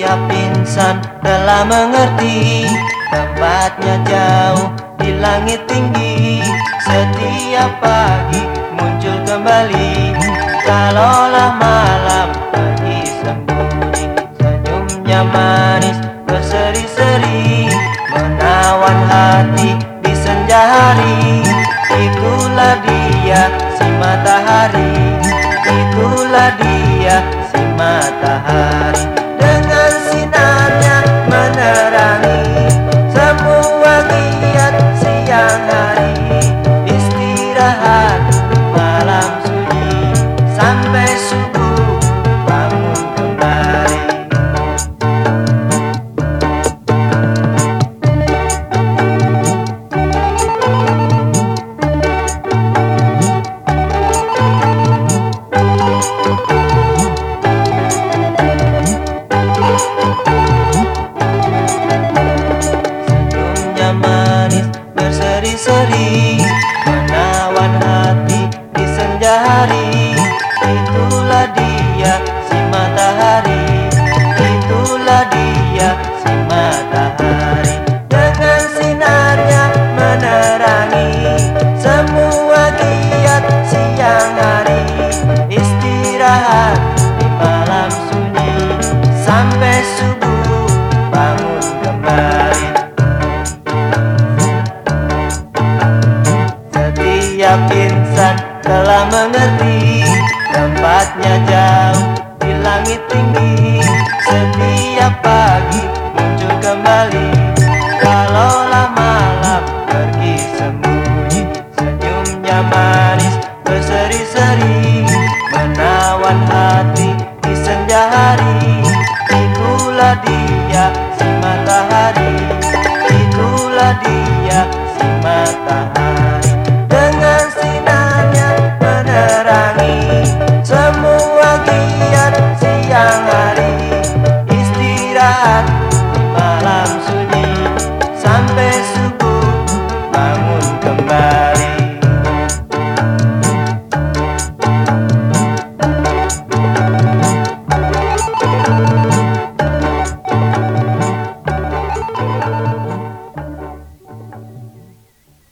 Setiap insan telah mengerti Tempatnya jauh di langit tinggi. Setiap pagi muncul kembali Kalaulah malam pagi sembunyi Senyumnya manis berseri-seri. Menawan hati di senja hari Itulah dia si matahari. Itulah dia Istirahat di senja hari Itulah dia si matahari Itulah dia si matahari. Dengan sinarnya menerangi Semua giat siang hari Istirahat di malam sunyi. Sampai subuh telah mengerti Tempatnya jauh di langit tinggi. Setiap pagi muncul kembali. Kalaulah malam pergi sembunyi Senyumnya manis berseri-seri. Menawan hati di senja hari Itulah dia that